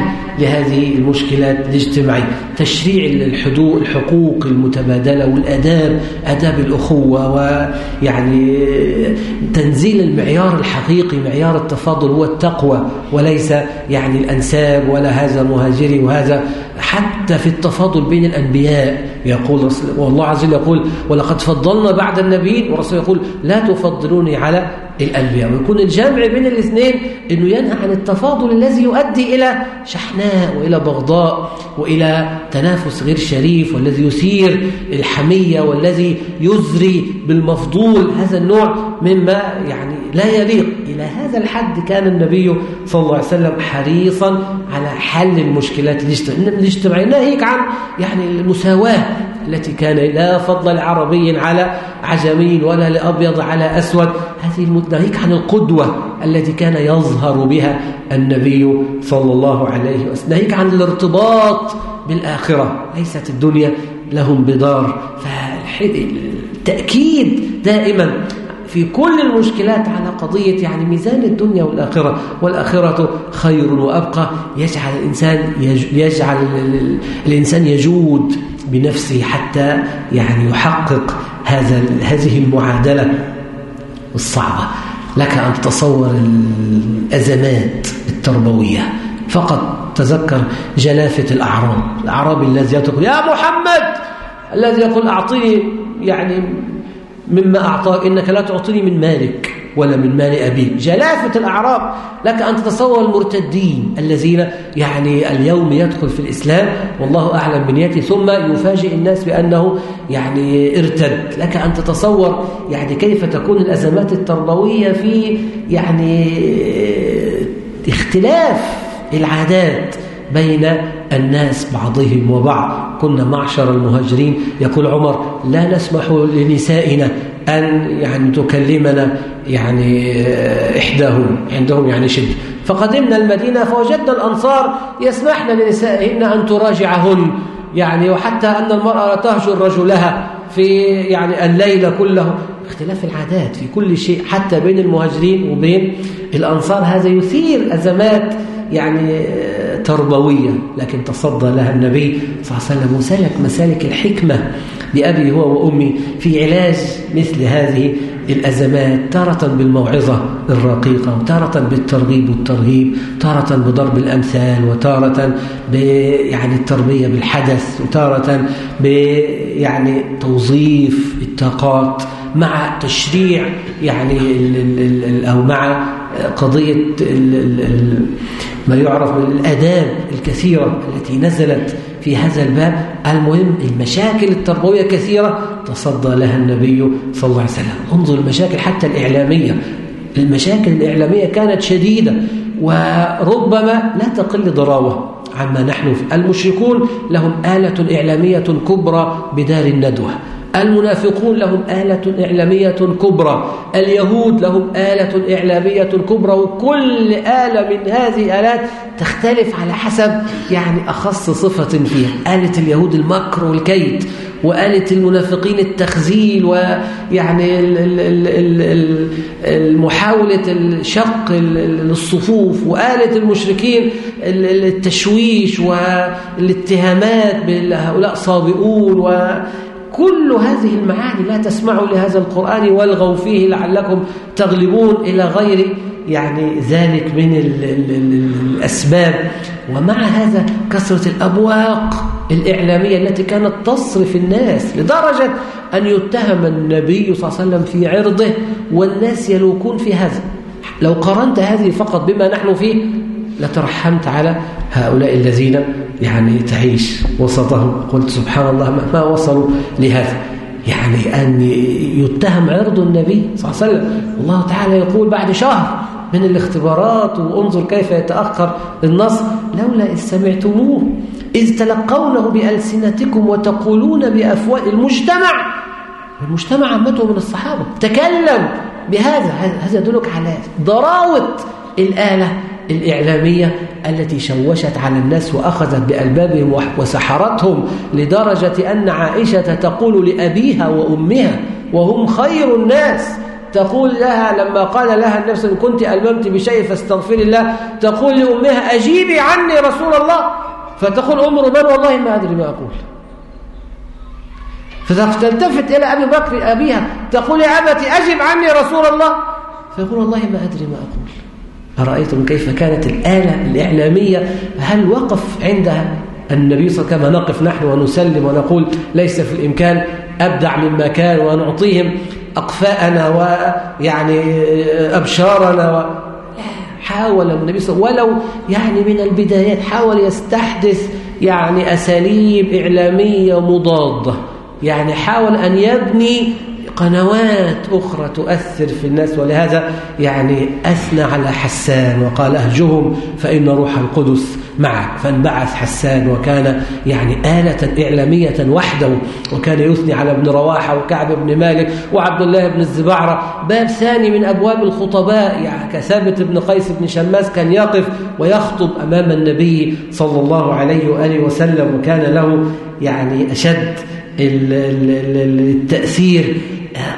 لهذه المشكلات الاجتماعية. تشريع الحدود الحقوق المتبادلة والأداب أداب الأخوة ويعني تنزيل المعيار الحقيقي معيار التفاضل هو التقوى وليس يعني الأنساب ولا هذا مهاجري وهذا. حتى في التفاضل بين الأنبياء يقول والله عز وجل يقول ولقد فضلنا بعد النبيين والرسول يقول لا تفضلوني على الأنبياء. ويكون الجمع بين الاثنين أنه ينهى عن التفاضل الذي يؤدي إلى شحناء وإلى بغضاء وإلى تنافس غير شريف والذي يثير الحمية والذي يزري بالمفضول. هذا النوع مما يعني لا يليق. إلى هذا الحد كان النبي صلى الله عليه وسلم حريصا على حل المشكلات الاجتماعية. ناهيك عن يعني المساواة التي كان لا فضل لعربي على عجمي ولا لأبيض على أسود. هذه ناهيك عن القدوة التي كان يظهر بها النبي صلى الله عليه وسلم. ناهيك عن الارتباط بالآخرة. ليست الدنيا لهم بدار. فالتأكيد دائما في كل المشكلات على قضية يعني ميزان الدنيا والآخرة. والآخرة خير وأبقى. يجعل الإنسان يجعل الإنسان يجود. بنفسه حتى يعني يحقق هذا هذه المعادلة الصعبة. لك أن تتصور الأزمات التربوية. فقط تذكر جلافة الأعراب. الأعرابي الذي يقول يا محمد! الذي يقول أعطيني يعني مما أعطاك إنك لا تعطيني من مالك. ولا من مال أبيك. جلافة الأعراب لك أن تتصور المرتدين الذين يعني اليوم يدخل في الإسلام والله أعلم بنيته ثم يفاجئ الناس بأنه يعني ارتد. لك أن تتصور يعني كيف تكون الأزمات التربوية في يعني اختلاف العادات بين الناس بعضهم وبعض. كنا معشر المهاجرين يقول عمر لا نسمح لنسائنا أن يعني تكلمنا يعني إحداهم عندهم يعني شد. فقدمنا المدينة فوجدنا الأنصار يسمحن لنسائهن أن تراجعهن. يعني وحتى أن المرأة تهجر رجلها في يعني الليل كله. اختلاف العادات في كل شيء حتى بين المهاجرين وبين الأنصار. هذا يثير أزمات يعني تربوية لكن تصدى لها النبي صلى الله عليه وسلم. وسلك مسالك الحكمة بأبي هو وأمي في علاج مثل هذه الأزمات تارة بالموعظة الرقيقة وتارة بالترغيب والترهيب تارة بضرب الأمثال وتارة يعني التربية بالحدث وتارة يعني توظيف الطاقات مع تشريع يعني أو مع قضية ما يعرف بالآداب الكثيرة التي نزلت في هذا الباب. المهم المشاكل التربوية كثيرة. تصدى لها النبي صلى الله عليه وسلم. انظر المشاكل حتى الإعلامية. المشاكل الإعلامية كانت شديدة. وربما لا تقل ضراوة عما نحن فيه المشركون لهم آلة إعلامية كبرى بدار الندوة. المنافقون لهم آلة إعلامية كبرى. اليهود لهم آلة إعلامية كبرى وكل آلة من هذه الآلات تختلف على حسب يعني أخص صفة فيها. آلة اليهود المكر والكيد وآلة المنافقين التخزيل ويعني المحاولة الشق الصفوف وآلة المشركين التشويش والاتهامات بهؤلاء صابئون و كل هذه المعاني لا تسمعوا لهذا القرآن والغوا فيه لعلكم تغلبون إلى غير يعني ذلك من ال ال ال الأسباب. ومع هذا كثرة الأبواق الإعلامية التي كانت تصرف الناس لدرجة أن يتهم النبي صلى الله عليه وسلم في عرضه والناس يلوكون في هذا. لو قارنت هذه فقط بما نحن فيه لترحمت على هؤلاء الذين يعني تعيش وسطهم. قلت سبحان الله ما وصلوا لهذا. يعني أن يتهم عرض النبي صلى الله عليه وسلم. الله تعالى يقول بعد شهر من الاختبارات وانظر كيف يتأخر النصر لولا إذ سمعتموه إذ تلقونه بألسنتكم وتقولون بأفواه المجتمع. المجتمع عمته من الصحابة. تكلم بهذا. هذا يدلك على ضراوة الآلة. الإعلامية التي شوشت على الناس وأخذت بألبابهم وسحرتهم لدرجة أن عائشة تقول لأبيها وأمها وهم خير الناس. تقول لها لما قال لها النفس إن كنت ألممت بشيء فاستغفر الله تقول لأمها أجيبي عني رسول الله. فتقول أم رمان والله ما أدري ما أقول. فتلتفت إلى أبي بكر أبيها تقول يا أبتي أجب عني رسول الله. فيقول والله ما أدري ما أقول. أرأيتم كيف كانت الآلة الإعلامية؟ هل وقف عندها النبي صلى الله عليه وسلم؟ كما نقف نحن ونسلم ونقول ليس في الإمكان أبدع مما كان ونعطيهم أقفاءنا ويعني أبشارنا و... حاول النبي صلى الله عليه وسلم ولو يعني من البدايات حاول يستحدث يعني أساليب إعلامية مضادة يعني حاول أن يبني قنوات أخرى تؤثر في الناس ولهذا يعني أثنى على حسان وقال أهجهم فإن روح القدس معك. فانبعث حسان وكان يعني آلة إعلامية وحده وكان يثني على ابن رواحة وكعب بن مالك وعبد الله بن الزبعرة. باب ثاني من أبواب الخطباء يعني كثابت بن قيس بن شماس كان يقف ويخطب أمام النبي صلى الله عليه وآله وسلم وكان له يعني أشد التأثير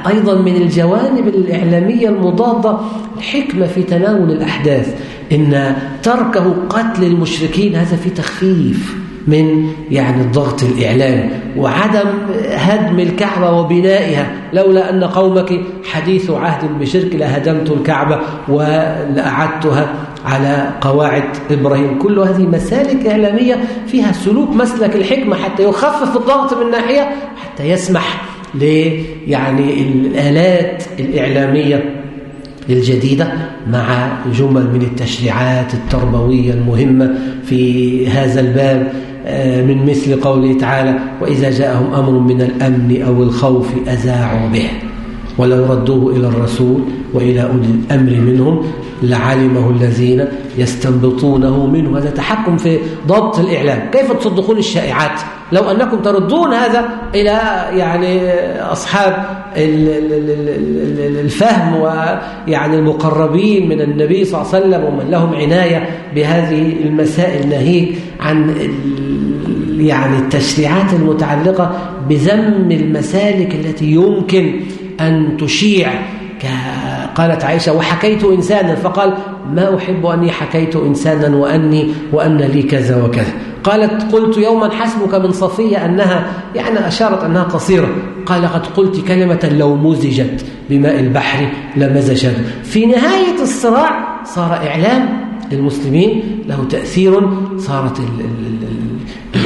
أيضا من الجوانب الإعلامية المضادة الحكمة في تناول الأحداث إن تركه قتل المشركين هذا في تخفيف من يعني الضغط الإعلامي وعدم هدم الكعبة وبنائها لولا أن قومك حديث عهد بشرك لهدمت الكعبة ولأعدتها على قواعد إبراهيم. كل هذه مسالك إعلامية فيها سلوك مسلك الحكمة حتى يخفف الضغط من ناحية حتى يسمح يعني الآلات الإعلامية الجديدة مع جمل من التشريعات التربوية المهمة في هذا الباب آه، من مثل قوله تعالى وإذا جاءهم أمر من الأمن أو الخوف أذاعوا به. ولو ردوه إلى الرسول وإلى أولي الأمر منهم لعلمه الذين يستنبطونه منه. هذا تحكم في ضبط الإعلام. كيف تصدقون الشائعات؟ لو أنكم تردون هذا إلى يعني أصحاب الفهم ويعني المقربين من النبي صلى الله عليه وسلم ومن لهم عناية بهذه المسائل. ناهيك عن يعني التشريعات المتعلقة بذم المسالك التي يمكن أن تشيع قالت عائشة وحكيت إنسانا. فقال ما أحب أني حكيت إنسانا وأني وأن لي كذا وكذا. قالت قلت يوما حسبك من صفية أنها يعني أشارت أنها قصيرة. قال قد قلت كلمة لو مزجت بماء البحر لمزجت. في نهاية الصراع صار إعلام المسلمين له تأثير صارت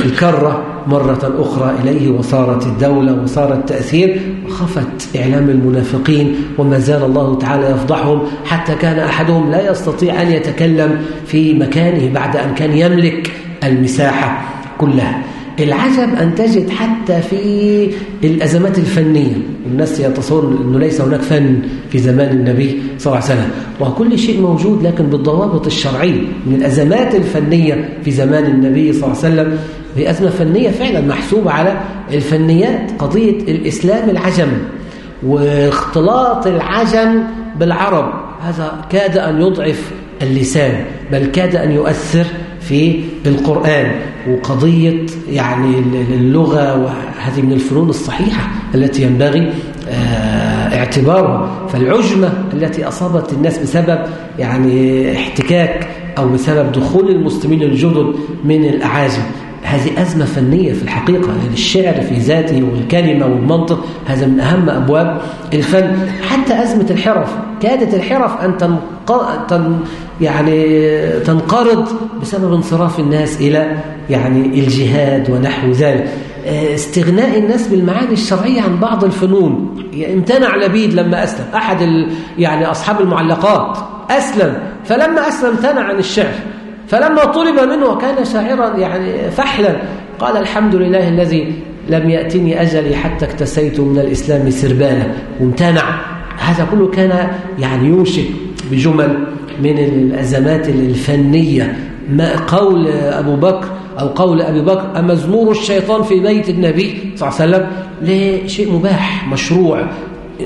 الكرة مرة أخرى إليه وصارت الدولة وصار التأثير وخفت إعلام المنافقين وما زال الله تعالى يفضحهم. حتى كان أحدهم لا يستطيع أن يتكلم في مكانه بعد أن كان يملك المساحة كلها. العجب أن تجد حتى في الأزمات الفنية الناس يتصور أنه ليس هناك فن في زمان النبي صلى الله عليه وسلم. وكل شيء موجود لكن بالضوابط الشرعية من الأزمات الفنية في زمان النبي صلى الله عليه وسلم هي أزمة فنية فعلا محسوبة على الفنيات قضية الإسلام العجم واختلاط العجم بالعرب. هذا كاد أن يضعف اللسان بل كاد أن يؤثر في القرآن وقضية يعني اللغة وهذه من الفنون الصحيحة التي ينبغي آه، اعتبارها. فالعجمة التي أصابت الناس بسبب يعني احتكاك أو بسبب دخول المسلمين الجدد من الأعاجم. هذه أزمة فنية في الحقيقة يعني الشعر في ذاته والكلمة والمنطق هذا من أهم أبواب الفن. حتى أزمة الحرف كادت الحرف أن تنق... تن... يعني تنقرض بسبب انصراف الناس إلى يعني الجهاد ونحو ذلك. استغناء الناس بالمعاني الشرعية عن بعض الفنون. امتنع لبيد لما أسلم. أحد ال... يعني أصحاب المعلقات أسلم. فلما أسلم امتنع عن الشعر. فلما طلب منه وكان شاعرا يعني فحلا قال الحمد لله الذي لم يأتني أجلي حتى اكتسيت من الإسلام سربالا وامتنع. هذا كله كان يعني يوشك بجمل من الأزمات الفنية. ما قول أبو بكر أو قول أبي بكر أمزمور الشيطان في بيت النبي صلى الله عليه وسلم لشيء مباح مشروع.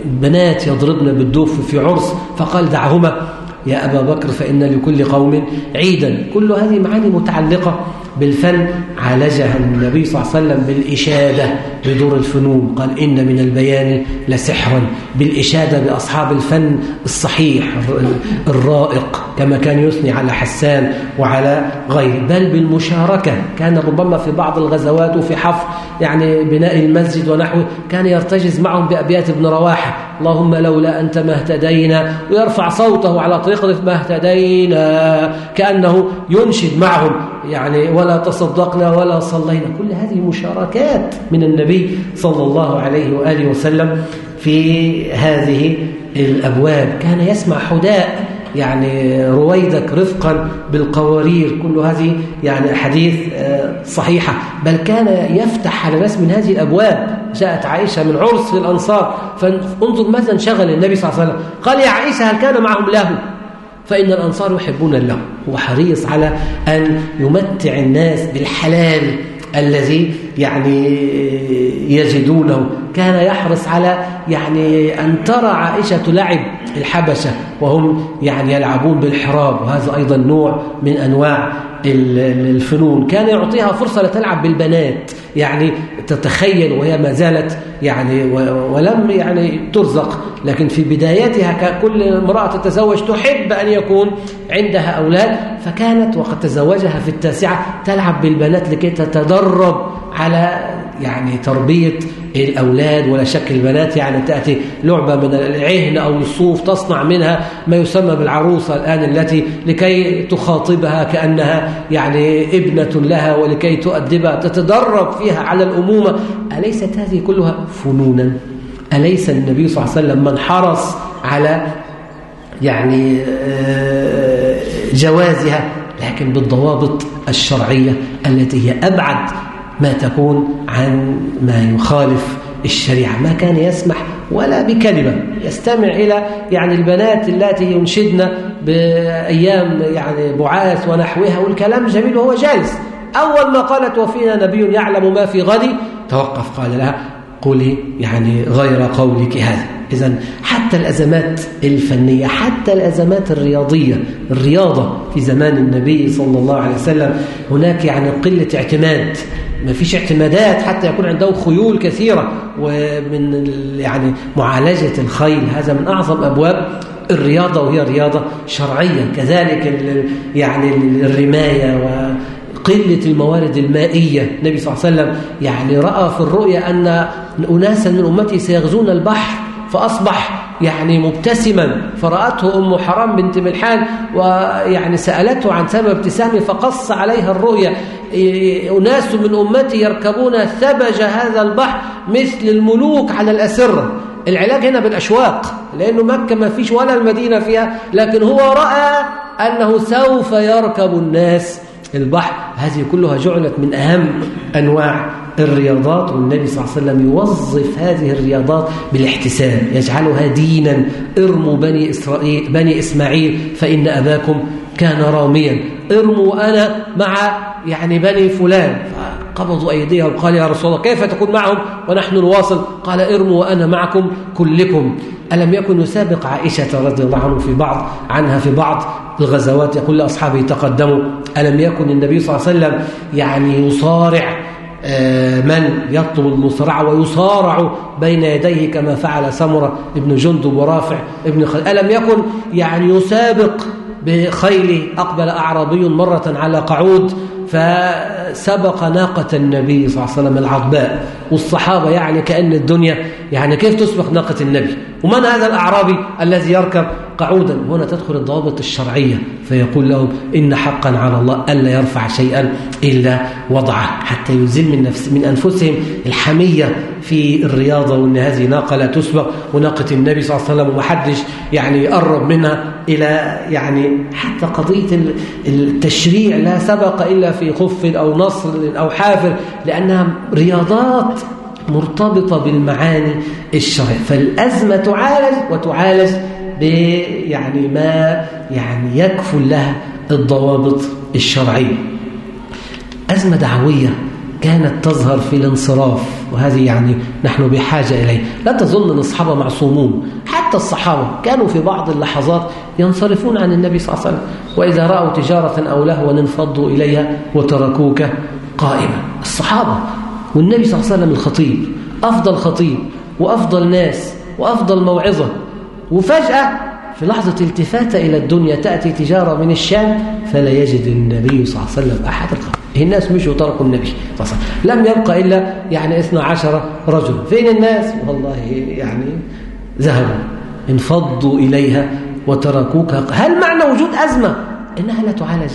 بنات يضربن بالدوف في عرس فقال دعهما. يا أبا بكر فإن لكل قوم عيدا. كل هذه معاني متعلقة بالفن عالجها النبي صلى الله عليه وسلم بالإشادة. بدور الفنون. قال إن من البيان لسحرا بالإشادة بأصحاب الفن الصحيح الرائق كما كان يثني على حسان وعلى غيره بل بالمشاركة. كان ربما في بعض الغزوات وفي حفر يعني بناء المسجد ونحوه كان يرتجز معهم بأبيات ابن رواحة. اللهم لولا أنت ما اهتدينا. ويرفع صوته على طريقة ما اهتدينا. كأنه ينشد معهم. يعني ولا تصدقنا ولا صلينا. كل هذه مشاركات من النبي صلى الله عليه وآله وسلم في هذه الأبواب. كان يسمع حداء يعني رويدك رفقا بالقوارير. كل هذه يعني أحاديث صحيحة. بل كان يفتح على ناس من هذه الأبواب. جاءت عائشة من عرس في الأنصار فانظر ماذا انشغل النبي صلى الله عليه وسلم. قال يا عائشة هل كان معهم له؟ فإن الأنصار يحبون الله هو حريص على أن يمتع الناس بالحلال الذي يعني يجدونه كان يحرص على يعني أن ترى عائشة لعب الحبشة وهم يعني يلعبون بالحراب وهذا أيضا نوع من أنواع الفنون. كان يعطيها فرصة لتلعب بالبنات يعني تتخيل وهي ما زالت يعني ولم يعني ترزق. لكن في بدايتها كل امرأة تتزوج تحب أن يكون عندها أولاد فكانت وقد تزوجها في التاسعة تلعب بالبنات لكي تتدرب على يعني تربية الأولاد ولا شك البنات يعني تأتي لعبة من العهن أو الصوف تصنع منها ما يسمى بالعروسة الآن التي لكي تخاطبها كأنها يعني ابنة لها ولكي تؤدبها تتدرب فيها على الأمومة. أليست هذه كلها فنونا؟ أليس النبي صلى الله عليه وسلم من حرص على يعني جوازها؟ لكن بالضوابط الشرعية التي هي أبعد ما تكون عن ما يخالف الشريعة. ما كان يسمح ولا بكلمة. يستمع إلى يعني البنات التي ينشدن بأيام يعني بعاث ونحوها والكلام جميل وهو جالس. أول ما قالت وفينا نبي يعلم ما في غد توقف قال لها قولي يعني غير قولك هذا. إذا حتى الأزمات الفنية حتى الأزمات الرياضية الرياضة في زمان النبي صلى الله عليه وسلم هناك يعني قلة اعتماد ما فيش اعتمادات حتى يكون عنده خيول كثيرة. ومن يعني معالجة الخيل هذا من أعظم أبواب الرياضة وهي رياضة شرعية. كذلك يعني الرماية وقلة الموارد المائية. النبي صلى الله عليه وسلم يعني رأى في الرؤيا أن أناسا من أمتي سيغزون البحر فأصبح يعني مبتسما. فرأته أم حرام بنت ملحان ويعني سألته عن سبب ابتسامه فقص عليها الرؤيا. أناس من أمتي يركبون ثبج هذا البحر مثل الملوك على الأسرة العلاج هنا بالأشواق لأنه مكة ما فيش ولا المدينة فيها لكن هو رأى أنه سوف يركب الناس البحر. هذه كلها جعلت من أهم أنواع الرياضات والنبي صلى الله عليه وسلم يوظف هذه الرياضات بالاحتساب يجعلها دينا. ارموا بني إسرائيل بني إسماعيل فإن أباكم كان راميا. ارموا أنا مع يعني بني فلان. قبضوا أيديهم قال يا رسول الله كيف تكون معهم؟ ونحن نواصل. قال ارموا وأنا معكم كلكم. ألم يكن يسابق عائشة رضي الله عنه في بعض عنها في بعض الغزوات يقول لأصحابه تقدموا. ألم يكن النبي صلى الله عليه وسلم يعني يصارع من يطلب المصارعة ويصارع بين يديه كما فعل سمرة ابن جندب ورافع ابن خل... ألم يكن يعني يسابق بخيل أقبل أعرابي مرة على قعود فسبق ناقة النبي صلى الله عليه وسلم العضباء والصحابة يعني كأن الدنيا يعني كيف تسبق ناقة النبي؟ ومن هذا الأعرابي الذي يركب؟ قعودا هنا تدخل الضوابط الشرعية فيقول لهم إن حقا على الله ألا يرفع شيئا إلا وضعه. حتى يزيل من, نفس من أنفسهم الحمية في الرياضة وأن هذه ناقة لا تسبق وناقة النبي صلى الله عليه وسلم ومحدش يعني يقرب منها إلى يعني حتى قضية التشريع لا سبق إلا في خف أو نصر أو حافر لأنها رياضات مرتبطة بالمعاني الشرعية. فالأزمة تعالج وتعالج يعني ما يعني يكفل لها الضوابط الشرعية. أزمة دعوية كانت تظهر في الانصراف وهذه يعني نحن بحاجة إليه لا تظن أن الصحابة معصومون حتى الصحابة كانوا في بعض اللحظات ينصرفون عن النبي صلى الله عليه وسلم. وإذا رأوا تجارة أو لهوا انفضوا إليها وتركوك قائمة الصحابة والنبي صلى الله عليه وسلم الخطيب أفضل خطيب وأفضل ناس وأفضل موعظة وفجأة في لحظة التفاتة إلى الدنيا تأتي تجارة من الشام فلا يجد النبي صلى الله عليه وسلم أحد. القوم الناس مشوا تركوا النبي صلى الله عليه وسلم. لم يبقى إلا يعني 12 رجل. فين الناس؟ والله يعني ذهبوا. انفضوا إليها وتركوك. هل معنى وجود أزمة؟ إنها لا تعالج.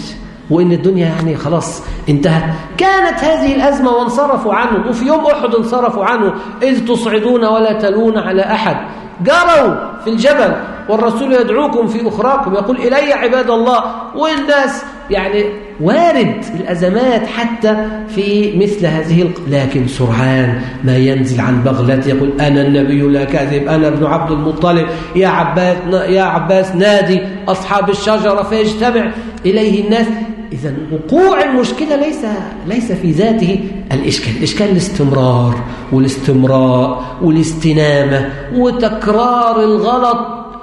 وإن الدنيا يعني خلاص انتهت. كانت هذه الأزمة وانصرفوا عنه. وفي يوم أحد انصرفوا عنه. إذ تصعدون ولا تلون على أحد. جروا. في الجبل والرسول يدعوكم في أخراكم يقول إلي عباد الله والناس يعني وارد الأزمات حتى في مثل هذه لكن سرعان ما ينزل عن بغلته يقول أنا النبي لا كاذب أنا ابن عبد المطلب يا عباس, يا عباس نادي أصحاب الشجرة فيجتمع إليه الناس. إذا وقوع المشكلة ليس ليس في ذاته الإشكال. الإشكال الاستمرار والاستمراء والاستنامة وتكرار الغلط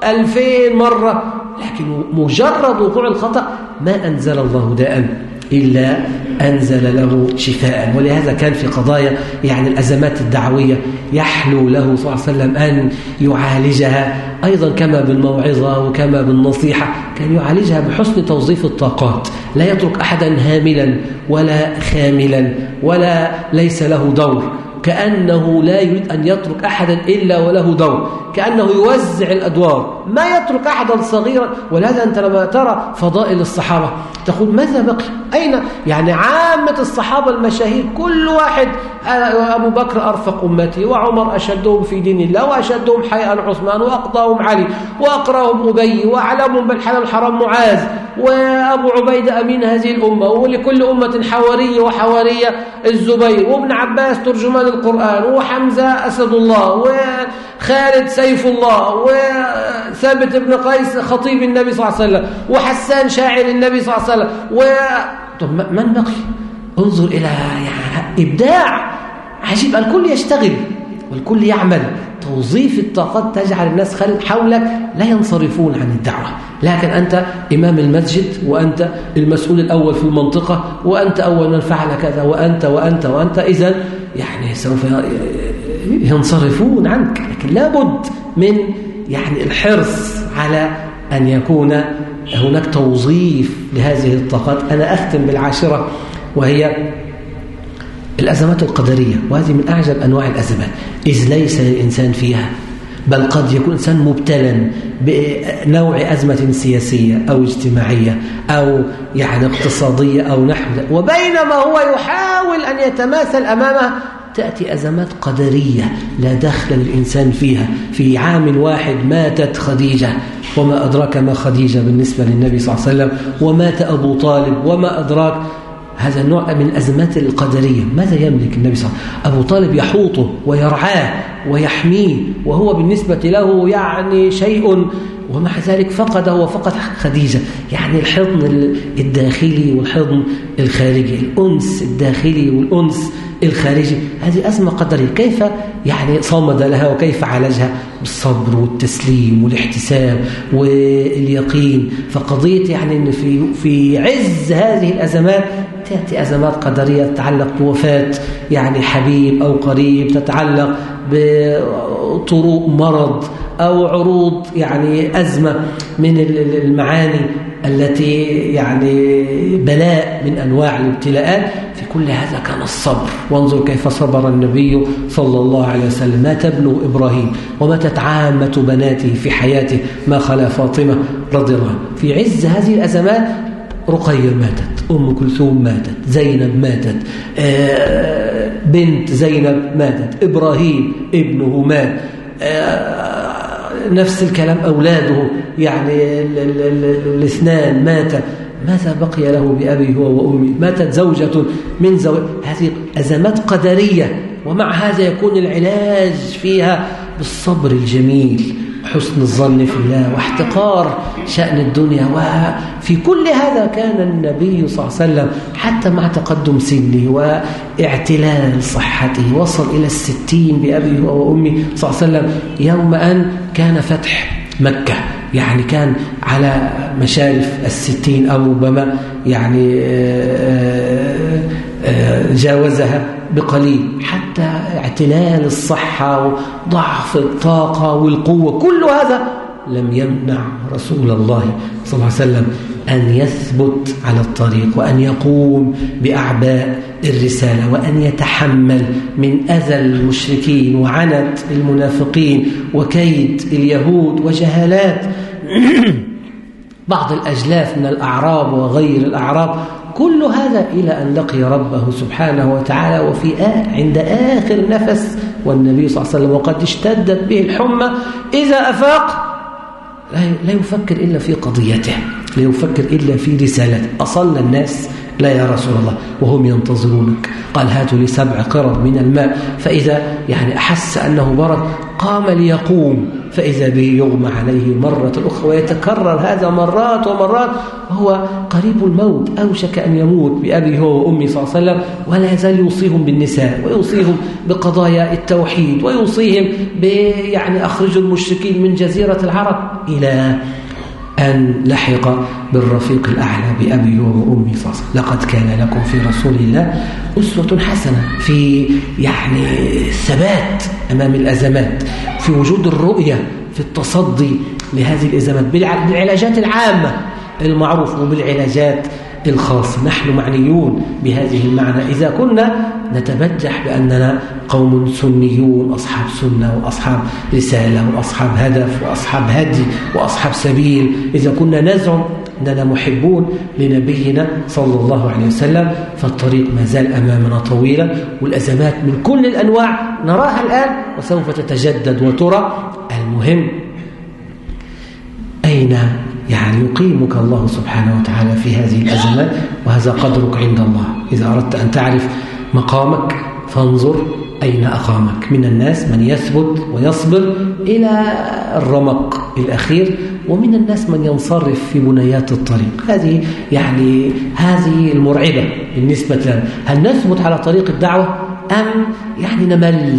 ألفين مرة. لكن مجرد وقوع الخطأ ما أنزل الله داء. إلا أنزل له شفاء. ولهذا كان في قضايا يعني الأزمات الدعوية يحلو له صلى الله عليه وسلم أن يعالجها. أيضا كما بالموعظة وكما بالنصيحة كان يعالجها بحسن توظيف الطاقات. لا يترك أحدا هاملا ولا خاملا ولا ليس له دور. كأنه لا يريد أن يترك أحدا إلا وله دور كأنه يوزع الأدوار ما يترك أحدا صغيرا ولهذا أنت لما ترى فضائل الصحابة. تقول ماذا بقي؟ أين؟ يعني عامة الصحابة المشاهير كل واحد أبو بكر أرفق أمتي وعمر أشدهم في دين الله وأشدهم حياء عثمان وأقضاهم علي وأقرأهم أبي وأعلمهم بالحلال الحرام معاذ وأبو عبيدة أمين هذه الأمة ولكل أمة حواري وحوارية الزبير وابن عباس ترجمان القرآن وحمزة أسد الله وخالد سيف الله وثابت بن قيس خطيب النبي صلى الله عليه وسلم وحسان شاعر النبي صلى الله عليه وسلم و... طب من بقي انظر إلى يعني إبداع عجيب الكل يشتغل والكل يعمل. توظيف الطاقات تجعل الناس حولك لا ينصرفون عن الدعوة. لكن أنت إمام المسجد وأنت المسؤول الأول في المنطقة وأنت أول من فعل كذا وأنت وأنت وأنت. إذا يعني سوف ينصرفون عنك لكن لابد من يعني الحرص على أن يكون هناك توظيف لهذه الطاقات. أنا أختم بالعاشرة وهي الأزمات القدرية وهذه من أعجب أنواع الأزمات إذ ليس للإنسان فيها بل قد يكون إنسان مبتلا بنوع أزمة سياسية أو اجتماعية أو يعني اقتصادية أو نحو وبينما هو يحاول أن يتماثل أمامه تأتي أزمات قدرية لا دخل للإنسان فيها. في عام واحد ماتت خديجة وما أدراك ما خديجة بالنسبة للنبي صلى الله عليه وسلم ومات أبو طالب وما أدراك هذا النوع من الأزمات القدرية. ماذا يملك النبي صلى الله عليه وسلم؟ أبو طالب يحوطه ويرعاه ويحميه وهو بالنسبة له يعني شيء ومع ذلك فقده وفقد خديجة. يعني الحضن الداخلي والحضن الخارجي الأنس الداخلي والأنس الخارجي. هذه أزمة قدرية. كيف يعني صمد لها وكيف عالجها؟ بالصبر والتسليم والاحتساب واليقين. فقضية يعني أن في, في عز هذه الأزمات تأتي أزمات قدرية تتعلق بوفاة يعني حبيب أو قريب تتعلق بطروق مرض أو عروض يعني أزمة من المعاني التي يعني بلاء من أنواع الابتلاءات. في كل هذا كان الصبر. وانظر كيف صبر النبي صلى الله عليه وسلم. مات ابنه إبراهيم وماتت عامة بناته في حياته ما خلا فاطمة رضي الله في عز هذه الأزمات رقية ماتت أم كلثوم ماتت زينب ماتت آه، بنت زينب ماتت إبراهيم ابنه مات آه، نفس الكلام أولاده يعني الاثنان مات. ماذا بقي له بأبي هو وأمي؟ ماتت زوجة من زوج هذه أزمات قدرية ومع هذا يكون العلاج فيها بالصبر الجميل. حسن الظن في الله واحتقار شأن الدنيا وفي كل هذا كان النبي صلى الله عليه وسلم حتى مع تقدم سنه واعتلال صحته وصل إلى الستين بأبي وأمي صلى الله عليه وسلم يوم أن كان فتح مكة يعني كان على مشارف الستين أو ربما يعني آه، آه، جاوزها. بقليل حتى اعتلال الصحة وضعف الطاقة والقوة كل هذا لم يمنع رسول الله صلى الله عليه وسلم أن يثبت على الطريق وأن يقوم بأعباء الرسالة وأن يتحمل من أذى المشركين وعنت المنافقين وكيد اليهود وجهالات. (clears throat) بعض الأجلاف من الأعراب وغير الأعراب كل هذا إلى أن لقي ربه سبحانه وتعالى وفي عند آخر نفس والنبي صلى الله عليه وسلم وقد اشتدت به الحمى إذا أفاق لا يفكر إلا في قضيته لا يفكر إلا في رسالته. أصل الناس لا يا رسول الله وهم ينتظرونك. قال هاتوا لي سبع قرب من الماء. فإذا يعني أحس أنه برد قام ليقوم فإذا به يغمى عليه مرة أخرى ويتكرر هذا مرات ومرات وهو قريب الموت أوشك أن يموت بأبي هو وأمي صلى الله عليه وسلم ولا يزال يوصيهم بالنساء ويوصيهم بقضايا التوحيد ويوصيهم يعني أخرجوا المشركين من جزيرة العرب إلى أن لحق بالرفيق الأعلى بأبي وأمي صلى لقد كان لكم في رسول الله أسوة حسنة في يعني الثبات أمام الأزمات في وجود الرؤية في التصدي لهذه الأزمات بالعلاجات العامة المعروفة وبالعلاجات الخاص نحن معنيون بهذه المعنى. إذا كنا نتبجح بأننا قوم سنيون أصحاب سنة وأصحاب رسالة وأصحاب هدف وأصحاب هدي وأصحاب سبيل. إذا كنا نزعم أننا محبون لنبينا صلى الله عليه وسلم فالطريق ما زال أمامنا طويلة والأزمات من كل الأنواع نراها الآن وسوف تتجدد وترى. المهم أين يعني يقيمك الله سبحانه وتعالى في هذه الأزمات؟ وهذا قدرك عند الله. إذا أردت أن تعرف مقامك. فانظر أين أقامك. من الناس من يثبت ويصبر إلى الرمق الأخير ومن الناس من ينصرف في بنيات الطريق. هذه يعني هذه المرعبة بالنسبة لنا. هل نثبت على طريق الدعوة أم يعني نمل؟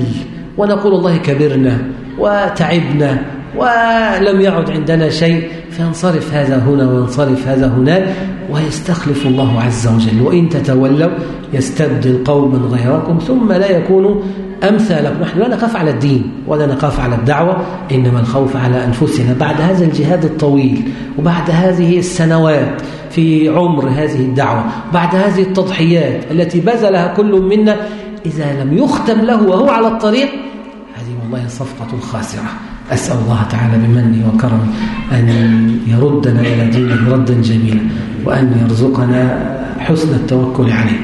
ونقول الله كبرنا وتعبنا ولم يعد عندنا شيء. فينصرف هذا هنا وينصرف هذا هناك ويستخلف الله عز وجل. وإن تتولوا يستبدل قوما غيركم ثم لا يكونوا أمثالكم. نحن لا نخاف على الدين ولا نخاف على الدعوة إنما الخوف على أنفسنا. بعد هذا الجهاد الطويل وبعد هذه السنوات في عمر هذه الدعوة بعد هذه التضحيات التي بذلها كل منا إذا لم يختم له وهو على الطريق هذه والله صفقة خاسرة. أسأل الله تعالى بمنه وكرمه أن يردنا إلى دينه ردا جميلا وأن يرزقنا حسن التوكل عليه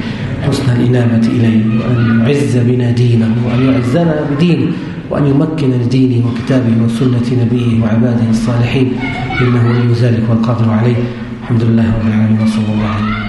حسن الإنابة إليه وأن يعز بنا دينه وأن يعزنا بدينه وأن يمكن لدينه وكتابه وسنة نبيه وعباده الصالحين إنه ولي ذلك والقادر عليه. الحمد لله رب العالمين وصلى الله عليه